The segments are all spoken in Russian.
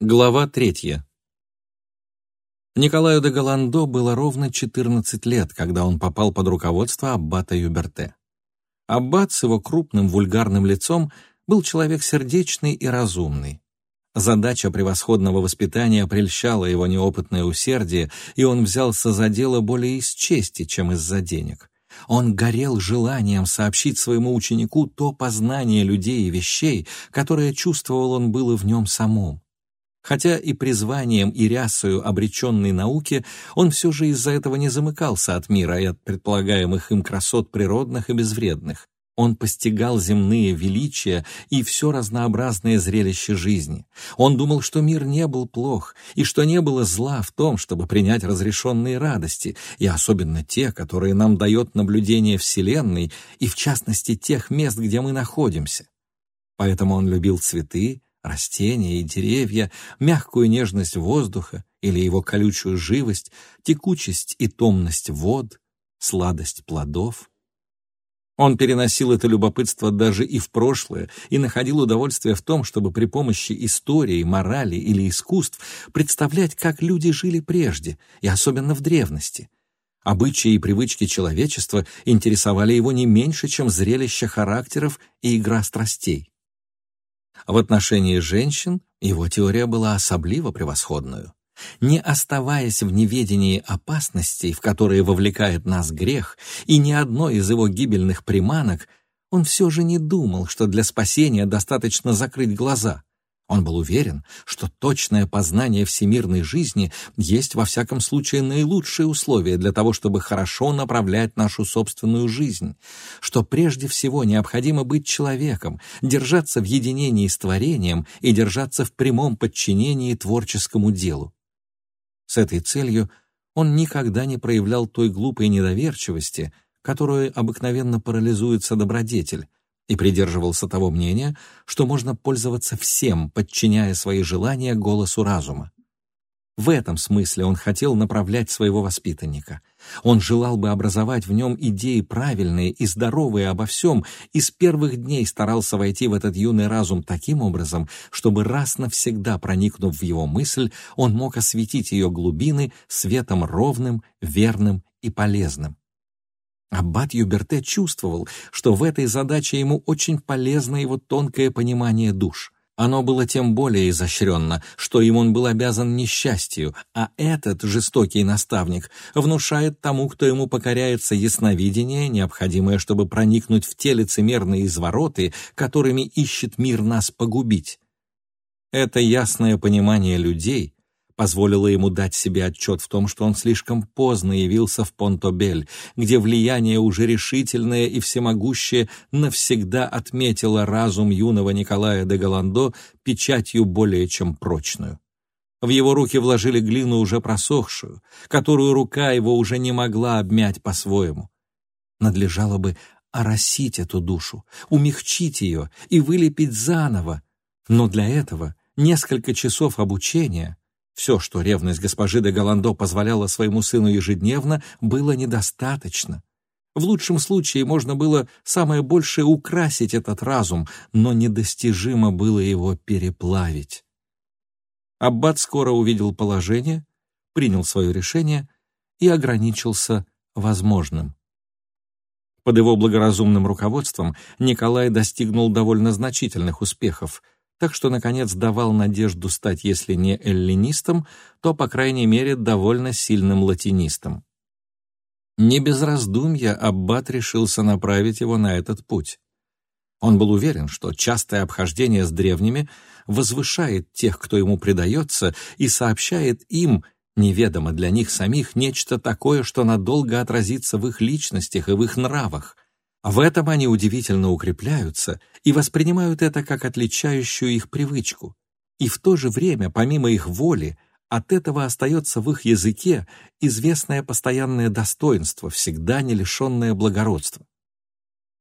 Глава третья. Николаю де Галандо было ровно 14 лет, когда он попал под руководство аббата Юберте. Аббат с его крупным вульгарным лицом был человек сердечный и разумный. Задача превосходного воспитания прельщала его неопытное усердие, и он взялся за дело более из чести, чем из-за денег. Он горел желанием сообщить своему ученику то познание людей и вещей, которое чувствовал он было в нем самом. Хотя и призванием и рясою обреченной науки, он все же из-за этого не замыкался от мира и от предполагаемых им красот природных и безвредных. Он постигал земные величия и все разнообразное зрелище жизни. Он думал, что мир не был плох, и что не было зла в том, чтобы принять разрешенные радости, и особенно те, которые нам дает наблюдение Вселенной, и в частности тех мест, где мы находимся. Поэтому он любил цветы, растения и деревья, мягкую нежность воздуха или его колючую живость, текучесть и томность вод, сладость плодов. Он переносил это любопытство даже и в прошлое и находил удовольствие в том, чтобы при помощи истории, морали или искусств представлять, как люди жили прежде, и особенно в древности. Обычаи и привычки человечества интересовали его не меньше, чем зрелище характеров и игра страстей. В отношении женщин его теория была особливо превосходную. Не оставаясь в неведении опасностей, в которые вовлекает нас грех, и ни одной из его гибельных приманок, он все же не думал, что для спасения достаточно закрыть глаза. Он был уверен, что точное познание всемирной жизни есть во всяком случае наилучшие условия для того, чтобы хорошо направлять нашу собственную жизнь, что прежде всего необходимо быть человеком, держаться в единении с творением и держаться в прямом подчинении творческому делу. С этой целью он никогда не проявлял той глупой недоверчивости, которую обыкновенно парализуется добродетель, и придерживался того мнения, что можно пользоваться всем, подчиняя свои желания голосу разума. В этом смысле он хотел направлять своего воспитанника. Он желал бы образовать в нем идеи правильные и здоровые обо всем, и с первых дней старался войти в этот юный разум таким образом, чтобы раз навсегда проникнув в его мысль, он мог осветить ее глубины светом ровным, верным и полезным. Аббат Юберте чувствовал, что в этой задаче ему очень полезно его тонкое понимание душ. Оно было тем более изощренно, что им он был обязан несчастью, а этот жестокий наставник внушает тому, кто ему покоряется ясновидение, необходимое, чтобы проникнуть в те лицемерные извороты, которыми ищет мир нас погубить. Это ясное понимание людей позволило ему дать себе отчет в том, что он слишком поздно явился в Понтобель, где влияние уже решительное и всемогущее навсегда отметило разум юного Николая де Голландо печатью более чем прочную. В его руки вложили глину уже просохшую, которую рука его уже не могла обмять по-своему. Надлежало бы оросить эту душу, умягчить ее и вылепить заново, но для этого несколько часов обучения — все, что ревность госпожи де Голландо позволяла своему сыну ежедневно, было недостаточно. В лучшем случае можно было самое большее украсить этот разум, но недостижимо было его переплавить. Аббат скоро увидел положение, принял свое решение и ограничился возможным. Под его благоразумным руководством Николай достигнул довольно значительных успехов — так что, наконец, давал надежду стать, если не эллинистом, то, по крайней мере, довольно сильным латинистом. Не без раздумья Аббат решился направить его на этот путь. Он был уверен, что частое обхождение с древними возвышает тех, кто ему предается, и сообщает им, неведомо для них самих, нечто такое, что надолго отразится в их личностях и в их нравах — в этом они удивительно укрепляются и воспринимают это как отличающую их привычку. И в то же время, помимо их воли, от этого остается в их языке известное постоянное достоинство, всегда не лишенное благородства.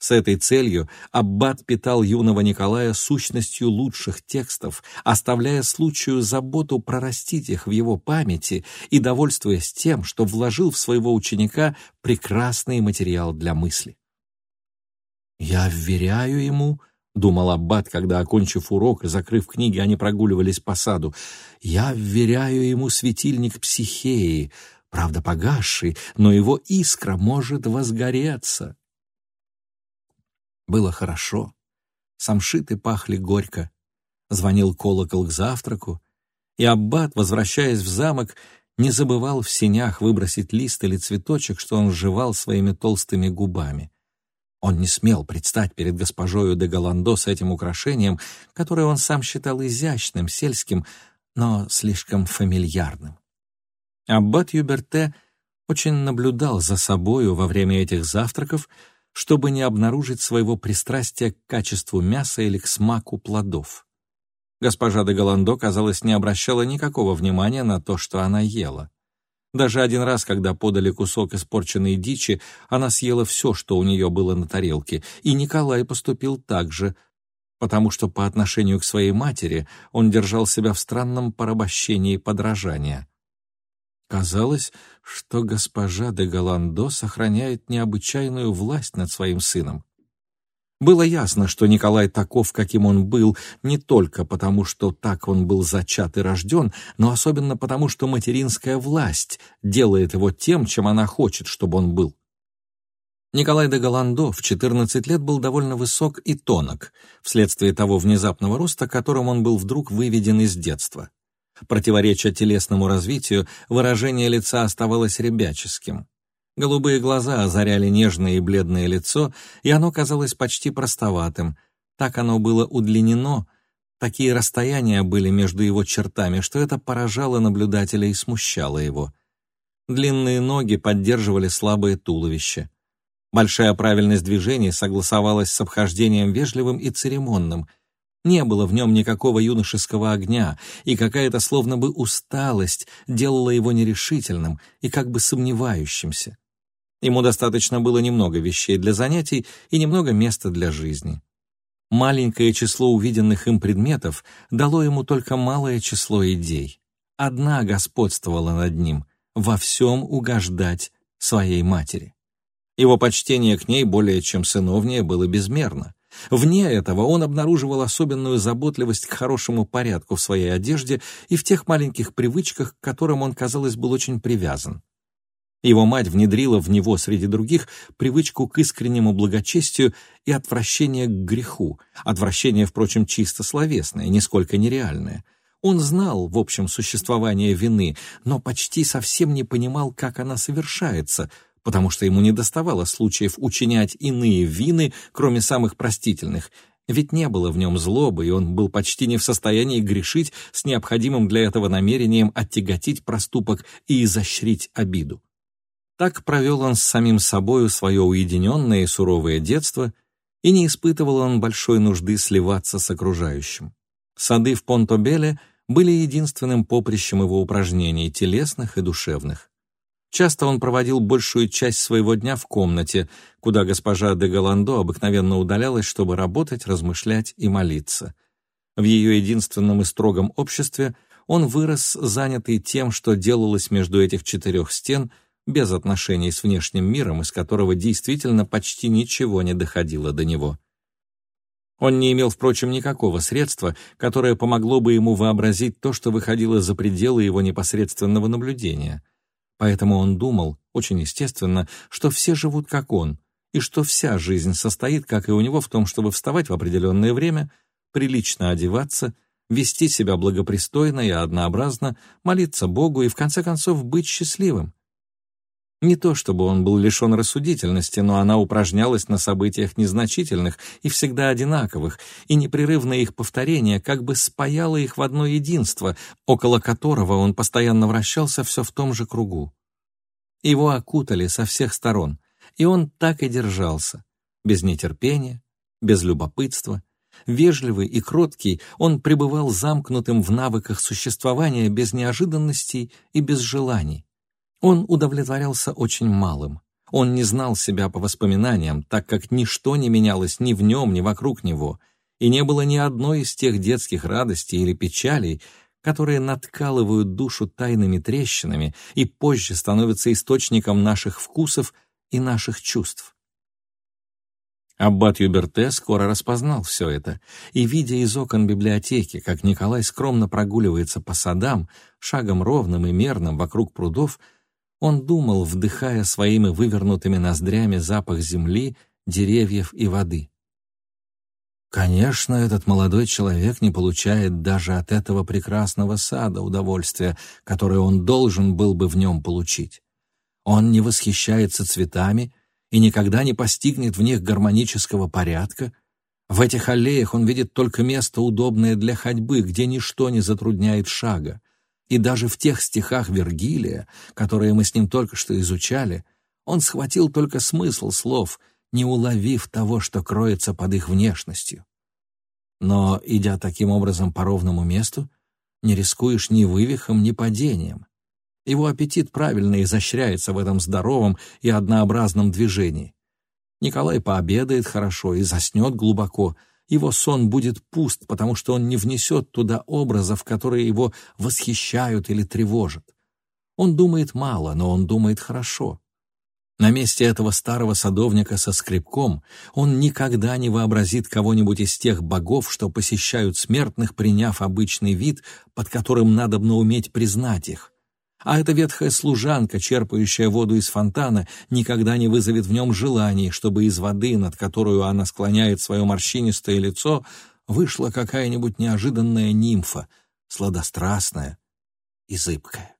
С этой целью Аббат питал юного Николая сущностью лучших текстов, оставляя случаю заботу прорастить их в его памяти и довольствуясь тем, что вложил в своего ученика прекрасный материал для мысли. «Я вверяю ему», — думал Аббат, когда, окончив урок и закрыв книги, они прогуливались по саду. «Я вверяю ему светильник психеи, правда погасший, но его искра может возгореться». Было хорошо. Самшиты пахли горько. Звонил колокол к завтраку, и Аббат, возвращаясь в замок, не забывал в сенях выбросить лист или цветочек, что он жевал своими толстыми губами. Он не смел предстать перед госпожою де Голландо с этим украшением, которое он сам считал изящным, сельским, но слишком фамильярным. Аббат Юберте очень наблюдал за собою во время этих завтраков, чтобы не обнаружить своего пристрастия к качеству мяса или к смаку плодов. Госпожа де Голландо, казалось, не обращала никакого внимания на то, что она ела. Даже один раз, когда подали кусок испорченной дичи, она съела все, что у нее было на тарелке, и Николай поступил так же, потому что по отношению к своей матери он держал себя в странном порабощении подражания. Казалось, что госпожа де Голландо сохраняет необычайную власть над своим сыном. Было ясно, что Николай таков, каким он был, не только потому, что так он был зачат и рожден, но особенно потому, что материнская власть делает его тем, чем она хочет, чтобы он был. Николай де Голландо в 14 лет был довольно высок и тонок, вследствие того внезапного роста, которым он был вдруг выведен из детства. Противореча телесному развитию, выражение лица оставалось ребяческим. Голубые глаза озаряли нежное и бледное лицо, и оно казалось почти простоватым. Так оно было удлинено, такие расстояния были между его чертами, что это поражало наблюдателя и смущало его. Длинные ноги поддерживали слабое туловище. Большая правильность движений согласовалась с обхождением вежливым и церемонным. Не было в нем никакого юношеского огня, и какая-то словно бы усталость делала его нерешительным и как бы сомневающимся. Ему достаточно было немного вещей для занятий и немного места для жизни. Маленькое число увиденных им предметов дало ему только малое число идей. Одна господствовала над ним — во всем угождать своей матери. Его почтение к ней более чем сыновнее было безмерно. Вне этого он обнаруживал особенную заботливость к хорошему порядку в своей одежде и в тех маленьких привычках, к которым он, казалось, был очень привязан. Его мать внедрила в него среди других привычку к искреннему благочестию и отвращение к греху, отвращение, впрочем, чисто словесное, нисколько нереальное. Он знал, в общем, существование вины, но почти совсем не понимал, как она совершается, потому что ему не доставало случаев учинять иные вины, кроме самых простительных, ведь не было в нем злобы, и он был почти не в состоянии грешить с необходимым для этого намерением оттяготить проступок и изощрить обиду. Так провел он с самим собою свое уединенное и суровое детство, и не испытывал он большой нужды сливаться с окружающим. Сады в Понтобеле были единственным поприщем его упражнений, телесных и душевных. Часто он проводил большую часть своего дня в комнате, куда госпожа де Голландо обыкновенно удалялась, чтобы работать, размышлять и молиться. В ее единственном и строгом обществе он вырос, занятый тем, что делалось между этих четырех стен — без отношений с внешним миром, из которого действительно почти ничего не доходило до него. Он не имел, впрочем, никакого средства, которое помогло бы ему вообразить то, что выходило за пределы его непосредственного наблюдения. Поэтому он думал, очень естественно, что все живут как он, и что вся жизнь состоит, как и у него, в том, чтобы вставать в определенное время, прилично одеваться, вести себя благопристойно и однообразно, молиться Богу и, в конце концов, быть счастливым. Не то чтобы он был лишен рассудительности, но она упражнялась на событиях незначительных и всегда одинаковых, и непрерывное их повторение как бы спаяло их в одно единство, около которого он постоянно вращался все в том же кругу. Его окутали со всех сторон, и он так и держался, без нетерпения, без любопытства, вежливый и кроткий, он пребывал замкнутым в навыках существования без неожиданностей и без желаний. Он удовлетворялся очень малым. Он не знал себя по воспоминаниям, так как ничто не менялось ни в нем, ни вокруг него, и не было ни одной из тех детских радостей или печалей, которые надкалывают душу тайными трещинами и позже становятся источником наших вкусов и наших чувств. Аббат Юберте скоро распознал все это, и, видя из окон библиотеки, как Николай скромно прогуливается по садам, шагом ровным и мерным вокруг прудов, он думал, вдыхая своими вывернутыми ноздрями запах земли, деревьев и воды. Конечно, этот молодой человек не получает даже от этого прекрасного сада удовольствия, которое он должен был бы в нем получить. Он не восхищается цветами и никогда не постигнет в них гармонического порядка. В этих аллеях он видит только место, удобное для ходьбы, где ничто не затрудняет шага. И даже в тех стихах Вергилия, которые мы с ним только что изучали, он схватил только смысл слов, не уловив того, что кроется под их внешностью. Но, идя таким образом по ровному месту, не рискуешь ни вывихом, ни падением. Его аппетит правильно изощряется в этом здоровом и однообразном движении. Николай пообедает хорошо и заснет глубоко. Его сон будет пуст, потому что он не внесет туда образов, которые его восхищают или тревожат. Он думает мало, но он думает хорошо. На месте этого старого садовника со скребком он никогда не вообразит кого-нибудь из тех богов, что посещают смертных, приняв обычный вид, под которым надобно уметь признать их. А эта ветхая служанка, черпающая воду из фонтана, никогда не вызовет в нем желаний, чтобы из воды, над которую она склоняет свое морщинистое лицо, вышла какая-нибудь неожиданная нимфа, сладострастная и зыбкая.